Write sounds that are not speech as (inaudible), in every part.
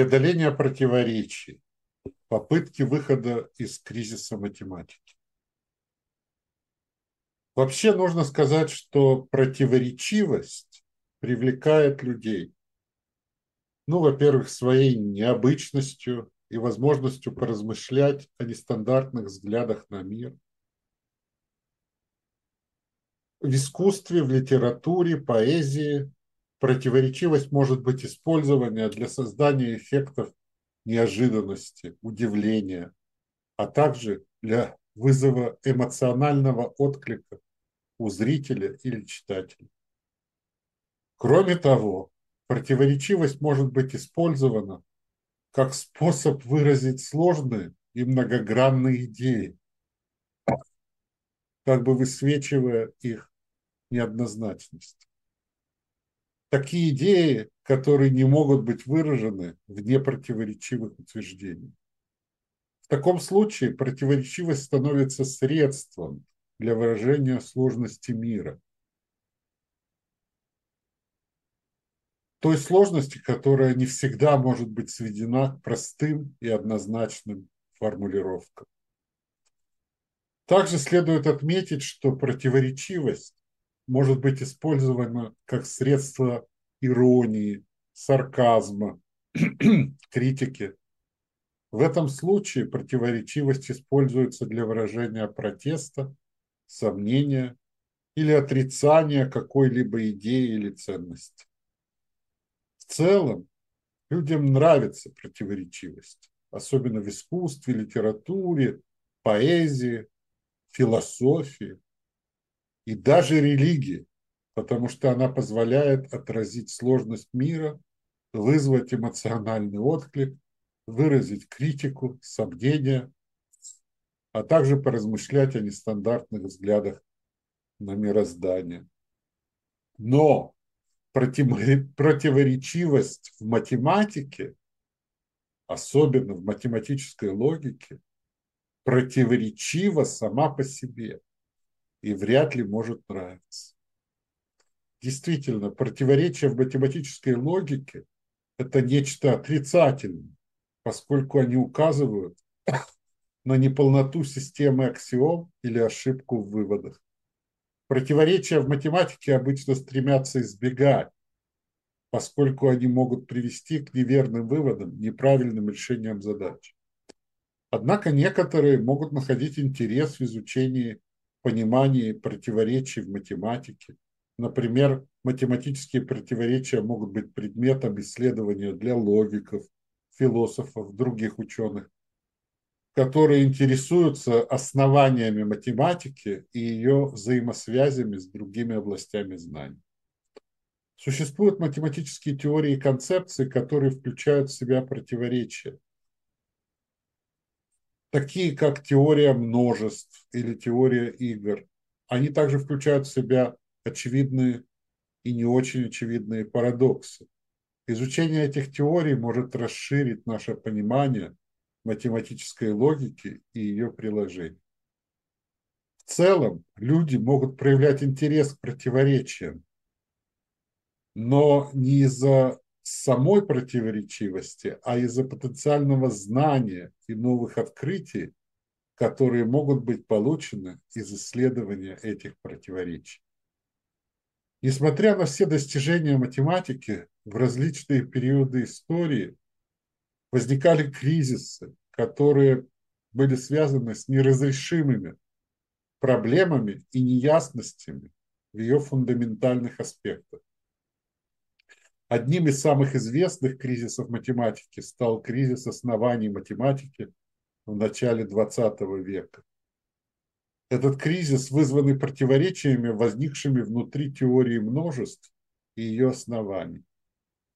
Преодоление противоречий. Попытки выхода из кризиса математики. Вообще нужно сказать, что противоречивость привлекает людей. Ну, во-первых, своей необычностью и возможностью поразмышлять о нестандартных взглядах на мир. В искусстве, в литературе, поэзии Противоречивость может быть использована для создания эффектов неожиданности, удивления, а также для вызова эмоционального отклика у зрителя или читателя. Кроме того, противоречивость может быть использована как способ выразить сложные и многогранные идеи, как бы высвечивая их неоднозначность такие идеи, которые не могут быть выражены в непротиворечивых утверждениях. В таком случае противоречивость становится средством для выражения сложности мира. Той сложности, которая не всегда может быть сведена к простым и однозначным формулировкам. Также следует отметить, что противоречивость может быть использовано как средство иронии, сарказма, (clears throat) критики. В этом случае противоречивость используется для выражения протеста, сомнения или отрицания какой-либо идеи или ценности. В целом, людям нравится противоречивость, особенно в искусстве, литературе, поэзии, философии и даже религии, потому что она позволяет отразить сложность мира, вызвать эмоциональный отклик, выразить критику, сомнения, а также поразмышлять о нестандартных взглядах на мироздание. Но противоречивость в математике, особенно в математической логике, противоречива сама по себе и вряд ли может нравиться. Действительно, противоречия в математической логике – это нечто отрицательное, поскольку они указывают (coughs) на неполноту системы аксиом или ошибку в выводах. Противоречия в математике обычно стремятся избегать, поскольку они могут привести к неверным выводам, неправильным решениям задач. Однако некоторые могут находить интерес в изучении понимании противоречий в математике. Например, математические противоречия могут быть предметом исследования для логиков, философов, других ученых, которые интересуются основаниями математики и ее взаимосвязями с другими областями знаний. Существуют математические теории и концепции, которые включают в себя противоречия – такие как теория множеств или теория игр. Они также включают в себя очевидные и не очень очевидные парадоксы. Изучение этих теорий может расширить наше понимание математической логики и ее приложений. В целом, люди могут проявлять интерес к противоречиям, но не из-за самой противоречивости, а из-за потенциального знания и новых открытий, которые могут быть получены из исследования этих противоречий. Несмотря на все достижения математики, в различные периоды истории возникали кризисы, которые были связаны с неразрешимыми проблемами и неясностями в ее фундаментальных аспектах. Одним из самых известных кризисов математики стал кризис оснований математики в начале XX века. Этот кризис вызванный противоречиями, возникшими внутри теории множеств и ее оснований.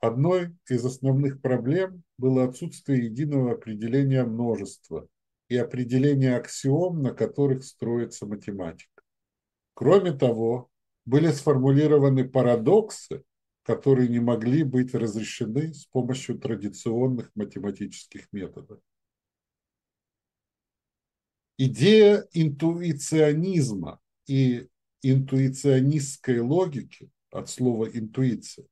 Одной из основных проблем было отсутствие единого определения множества и определения аксиом, на которых строится математика. Кроме того, были сформулированы парадоксы, которые не могли быть разрешены с помощью традиционных математических методов. Идея интуиционизма и интуиционистской логики от слова интуиция,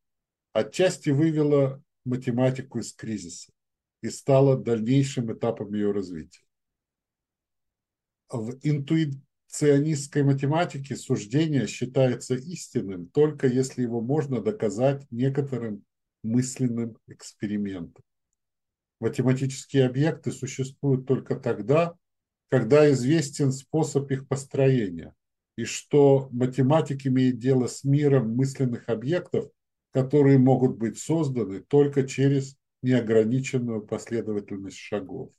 отчасти вывела математику из кризиса и стала дальнейшим этапом ее развития. В интуиционистской математике суждение считается истинным только если его можно доказать некоторым мысленным экспериментом. Математические объекты существуют только тогда, когда известен способ их построения, и что математик имеет дело с миром мысленных объектов, которые могут быть созданы только через неограниченную последовательность шагов.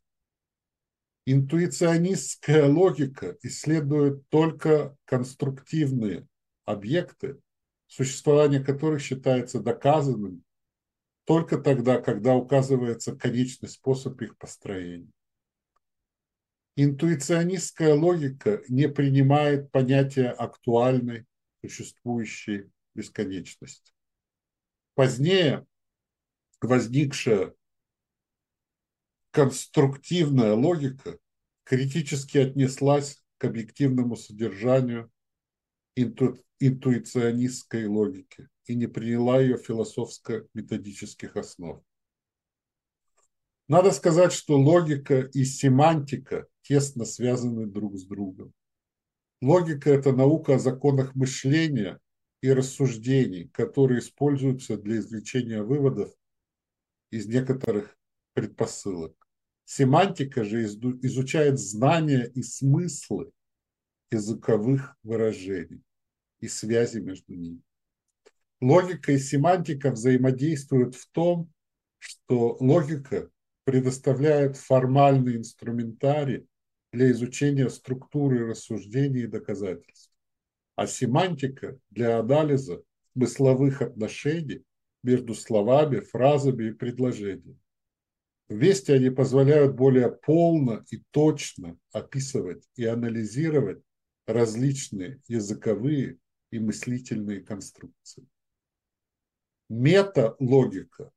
Интуиционистская логика исследует только конструктивные объекты, существование которых считается доказанным только тогда, когда указывается конечный способ их построения. Интуиционистская логика не принимает понятия актуальной, существующей бесконечности. Позднее возникшая конструктивная логика критически отнеслась к объективному содержанию инту, интуиционистской логики и не приняла ее философско-методических основ. Надо сказать, что логика и семантика тесно связаны друг с другом. Логика – это наука о законах мышления и рассуждений, которые используются для извлечения выводов из некоторых предпосылок. Семантика же изучает знания и смыслы языковых выражений и связи между ними. Логика и семантика взаимодействуют в том, что логика предоставляет формальный инструментарий для изучения структуры рассуждений и доказательств, а семантика для анализа смысловых отношений между словами, фразами и предложениями. Вместе они позволяют более полно и точно описывать и анализировать различные языковые и мыслительные конструкции. Металогика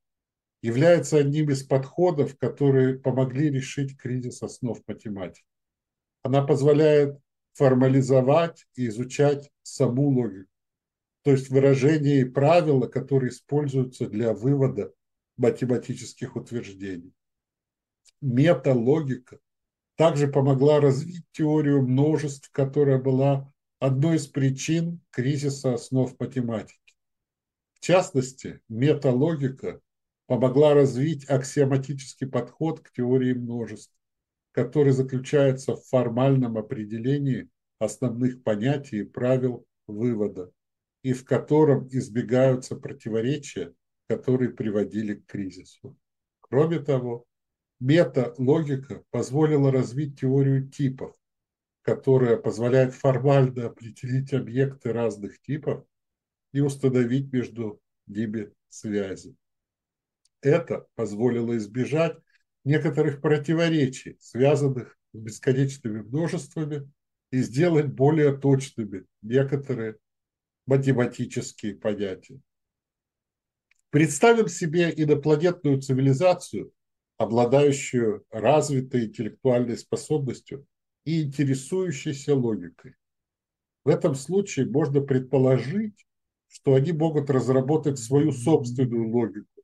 является одним из подходов, которые помогли решить кризис основ математики. Она позволяет формализовать и изучать саму логику, то есть выражения и правила, которые используются для вывода математических утверждений металогика также помогла развить теорию множеств, которая была одной из причин кризиса основ математики. В частности, металогика помогла развить аксиоматический подход к теории множеств, который заключается в формальном определении основных понятий и правил вывода, и в котором избегаются противоречия, которые приводили к кризису. Кроме того, Мета-логика позволила развить теорию типов, которая позволяет формально определить объекты разных типов и установить между ними связи. Это позволило избежать некоторых противоречий, связанных с бесконечными множествами, и сделать более точными некоторые математические понятия. Представим себе инопланетную цивилизацию, обладающую развитой интеллектуальной способностью и интересующейся логикой. В этом случае можно предположить, что они могут разработать свою собственную логику,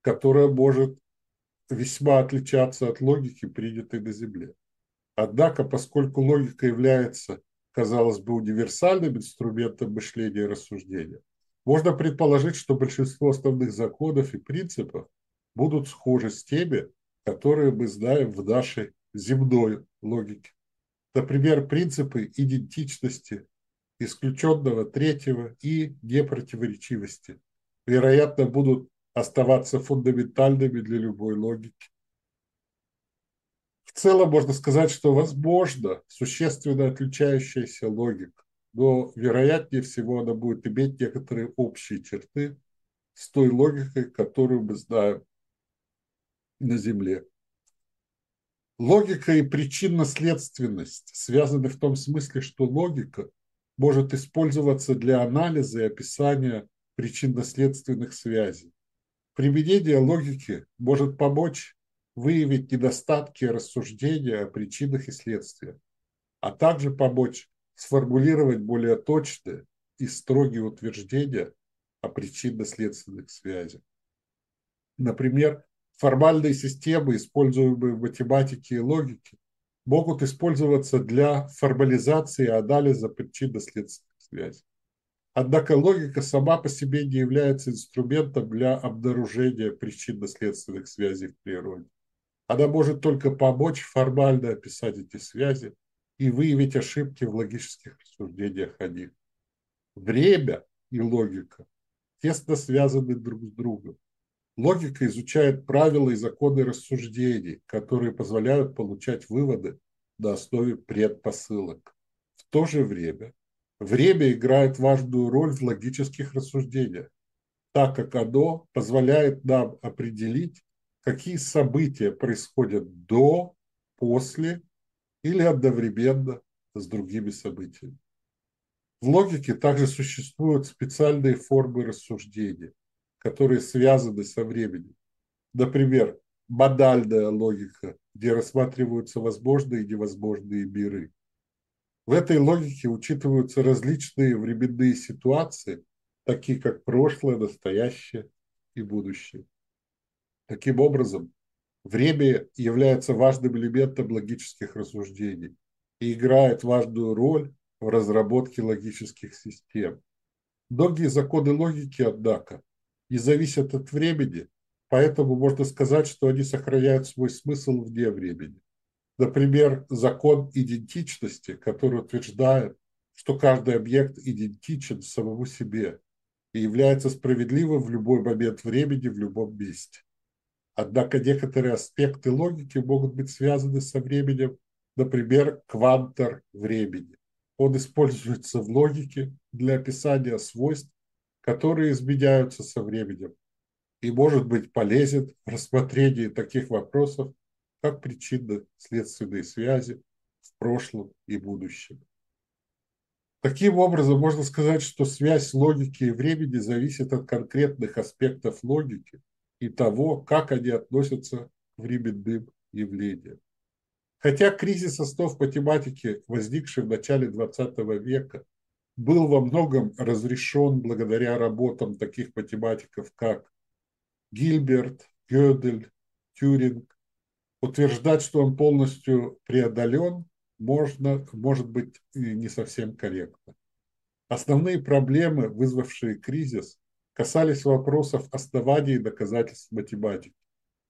которая может весьма отличаться от логики, принятой на Земле. Однако, поскольку логика является, казалось бы, универсальным инструментом мышления и рассуждения, можно предположить, что большинство основных законов и принципов будут схожи с теми, которые мы знаем в нашей земной логике. Например, принципы идентичности, исключенного третьего и непротиворечивости, вероятно, будут оставаться фундаментальными для любой логики. В целом можно сказать, что возможно существенно отличающаяся логика, но вероятнее всего она будет иметь некоторые общие черты с той логикой, которую мы знаем на Земле. Логика и причинно-следственность связаны в том смысле, что логика может использоваться для анализа и описания причинно-следственных связей. Применение логики может помочь выявить недостатки рассуждения о причинах и следствиях, а также помочь сформулировать более точные и строгие утверждения о причинно-следственных связях. Например, формальные системы, используемые в математике и логике, могут использоваться для формализации и анализа причинно-следственных связей. Однако логика сама по себе не является инструментом для обнаружения причинно-следственных связей в природе. Она может только помочь формально описать эти связи и выявить ошибки в логических рассуждениях о них. Время и логика тесно связаны друг с другом. Логика изучает правила и законы рассуждений, которые позволяют получать выводы на основе предпосылок. В то же время время играет важную роль в логических рассуждениях, так как оно позволяет нам определить, какие события происходят до, после или одновременно с другими событиями. В логике также существуют специальные формы рассуждения, которые связаны со временем. Например, модальная логика, где рассматриваются возможные и невозможные миры. В этой логике учитываются различные временные ситуации, такие как прошлое, настоящее и будущее. Таким образом, время является важным элементом логических рассуждений и играет важную роль в разработке логических систем. Многие законы логики, однако, не зависят от времени, поэтому можно сказать, что они сохраняют свой смысл вне времени. Например, закон идентичности, который утверждает, что каждый объект идентичен самому себе и является справедливым в любой момент времени, в любом месте. Однако некоторые аспекты логики могут быть связаны со временем, например, квантор времени. Он используется в логике для описания свойств, которые изменяются со временем и может быть полезен в рассмотрении таких вопросов, как причинно-следственные связи в прошлом и будущем. Таким образом, можно сказать, что связь логики и времени зависит от конкретных аспектов логики и того, как они относятся к временным явлениям. Хотя кризис основ математики, возникший в начале XX века, был во многом разрешен благодаря работам таких математиков, как Гильберт, Гёдель, Тюринг, утверждать, что он полностью преодолен, можно, может быть не совсем корректно. Основные проблемы, вызвавшие кризис, касались вопросов оснований и доказательств математики,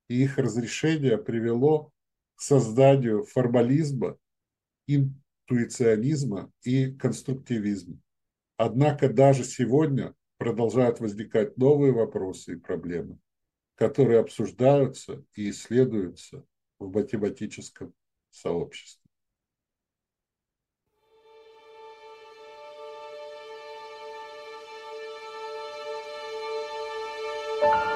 и их разрешение привело к созданию формализма, интуиционизма и конструктивизма. Однако даже сегодня продолжают возникать новые вопросы и проблемы, которые обсуждаются и исследуются в математическом сообществе. you